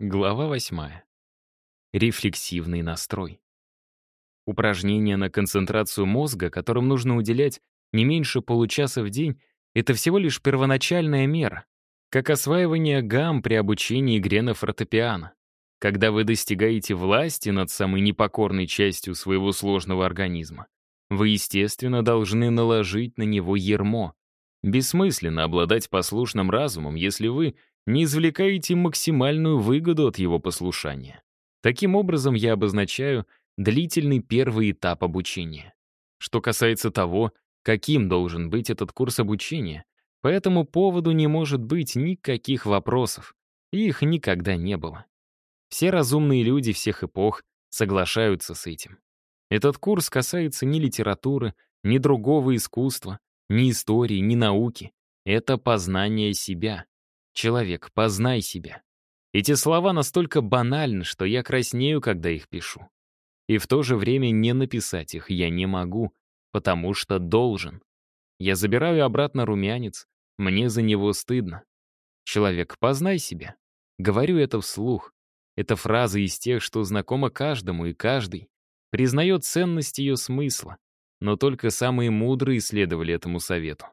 Глава восьмая. Рефлексивный настрой. Упражнение на концентрацию мозга, которым нужно уделять не меньше получаса в день, это всего лишь первоначальная мера, как осваивание гамм при обучении игре на фортепиано. Когда вы достигаете власти над самой непокорной частью своего сложного организма, вы, естественно, должны наложить на него ермо. Бессмысленно обладать послушным разумом, если вы не извлекаете максимальную выгоду от его послушания. Таким образом, я обозначаю длительный первый этап обучения. Что касается того, каким должен быть этот курс обучения, по этому поводу не может быть никаких вопросов, их никогда не было. Все разумные люди всех эпох соглашаются с этим. Этот курс касается ни литературы, ни другого искусства, ни истории, ни науки. Это познание себя. Человек, познай себя. Эти слова настолько банальны, что я краснею, когда их пишу. И в то же время не написать их я не могу, потому что должен. Я забираю обратно румянец, мне за него стыдно. Человек, познай себя. Говорю это вслух. Это фраза из тех, что знакома каждому, и каждый признает ценность ее смысла. Но только самые мудрые следовали этому совету.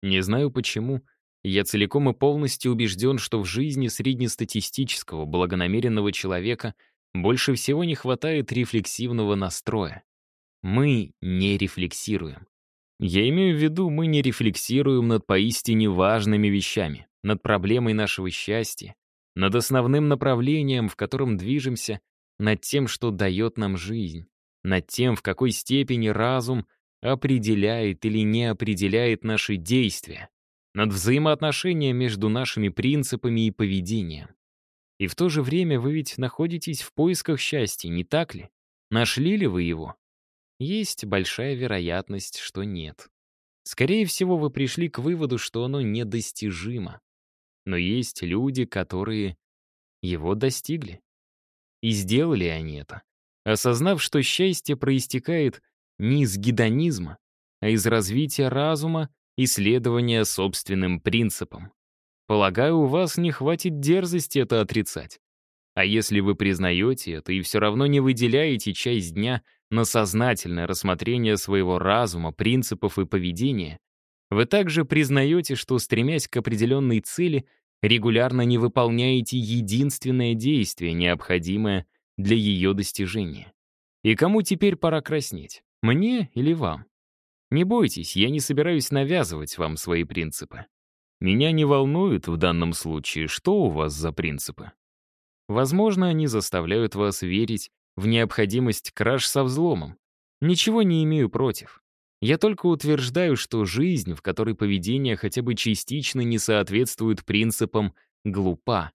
Не знаю почему, я целиком и полностью убежден, что в жизни среднестатистического, благонамеренного человека больше всего не хватает рефлексивного настроя. Мы не рефлексируем. Я имею в виду, мы не рефлексируем над поистине важными вещами, над проблемой нашего счастья, над основным направлением, в котором движемся, над тем, что дает нам жизнь, над тем, в какой степени разум определяет или не определяет наши действия, над взаимоотношением между нашими принципами и поведением. И в то же время вы ведь находитесь в поисках счастья, не так ли? Нашли ли вы его? Есть большая вероятность, что нет. Скорее всего, вы пришли к выводу, что оно недостижимо. Но есть люди, которые его достигли. И сделали они это, осознав, что счастье проистекает не из гедонизма, а из развития разума исследования собственным принципам. Полагаю, у вас не хватит дерзости это отрицать. А если вы признаете это и все равно не выделяете часть дня на сознательное рассмотрение своего разума, принципов и поведения, вы также признаете, что, стремясь к определенной цели, регулярно не выполняете единственное действие, необходимое для ее достижения. И кому теперь пора краснеть? Мне или вам? Не бойтесь, я не собираюсь навязывать вам свои принципы. Меня не волнует в данном случае, что у вас за принципы. Возможно, они заставляют вас верить в необходимость краж со взломом. Ничего не имею против. Я только утверждаю, что жизнь, в которой поведение хотя бы частично не соответствует принципам, глупа.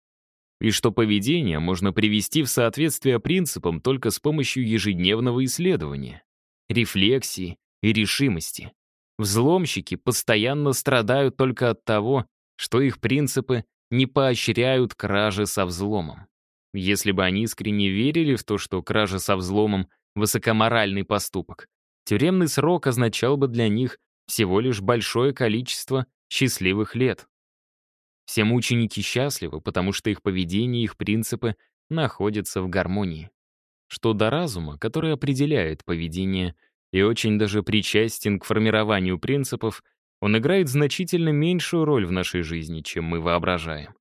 И что поведение можно привести в соответствие принципам только с помощью ежедневного исследования, рефлексии и решимости. Взломщики постоянно страдают только от того, что их принципы не поощряют кражи со взломом. Если бы они искренне верили в то, что кража со взломом — высокоморальный поступок, тюремный срок означал бы для них всего лишь большое количество счастливых лет. Все мученики счастливы, потому что их поведение и их принципы находятся в гармонии. Что до разума, который определяет поведение и очень даже причастен к формированию принципов, он играет значительно меньшую роль в нашей жизни, чем мы воображаем.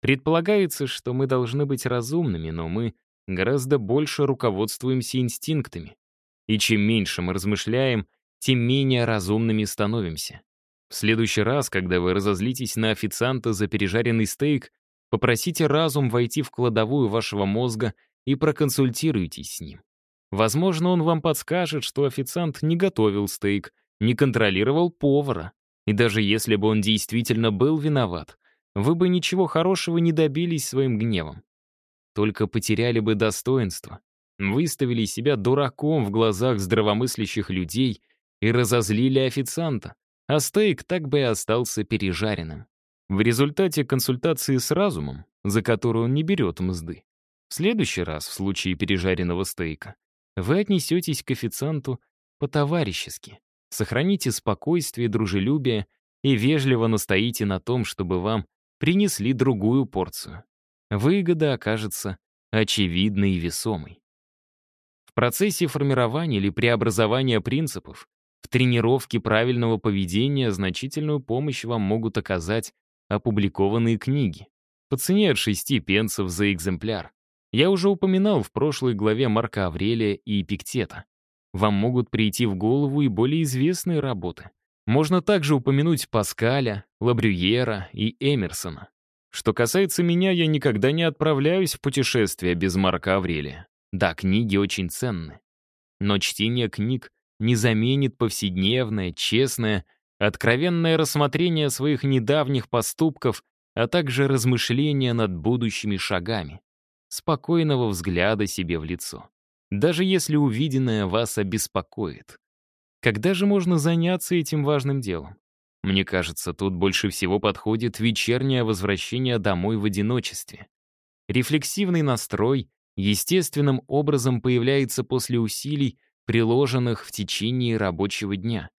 Предполагается, что мы должны быть разумными, но мы гораздо больше руководствуемся инстинктами. И чем меньше мы размышляем, тем менее разумными становимся. В следующий раз, когда вы разозлитесь на официанта за пережаренный стейк, попросите разум войти в кладовую вашего мозга и проконсультируйтесь с ним. Возможно, он вам подскажет, что официант не готовил стейк, не контролировал повара. И даже если бы он действительно был виноват, вы бы ничего хорошего не добились своим гневом. Только потеряли бы достоинство, выставили себя дураком в глазах здравомыслящих людей и разозлили официанта, а стейк так бы и остался пережаренным. В результате консультации с разумом, за которую он не берет мзды, в следующий раз, в случае пережаренного стейка, вы отнесетесь к официанту по-товарищески, сохраните спокойствие и дружелюбие и вежливо настоите на том, чтобы вам принесли другую порцию. выгода окажется очевидной и весомой. В процессе формирования или преобразования принципов в тренировке правильного поведения значительную помощь вам могут оказать опубликованные книги по цене от 6 пенсов за экземпляр. Я уже упоминал в прошлой главе Марка Аврелия и Эпиктета. Вам могут прийти в голову и более известные работы. Можно также упомянуть Паскаля, Лабрюера и Эмерсона. Что касается меня, я никогда не отправляюсь в путешествие без Марка Аврелия. Да, книги очень ценны. Но чтение книг не заменит повседневное, честное, откровенное рассмотрение своих недавних поступков, а также размышления над будущими шагами, спокойного взгляда себе в лицо. Даже если увиденное вас обеспокоит. Когда же можно заняться этим важным делом? Мне кажется, тут больше всего подходит вечернее возвращение домой в одиночестве. Рефлексивный настрой естественным образом появляется после усилий, приложенных в течение рабочего дня.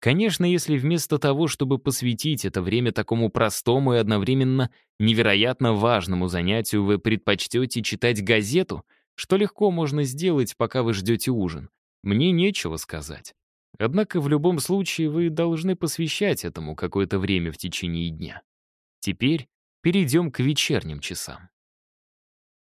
Конечно, если вместо того, чтобы посвятить это время такому простому и одновременно невероятно важному занятию, вы предпочтете читать газету, что легко можно сделать, пока вы ждете ужин, мне нечего сказать. Однако в любом случае вы должны посвящать этому какое-то время в течение дня. Теперь перейдем к вечерним часам.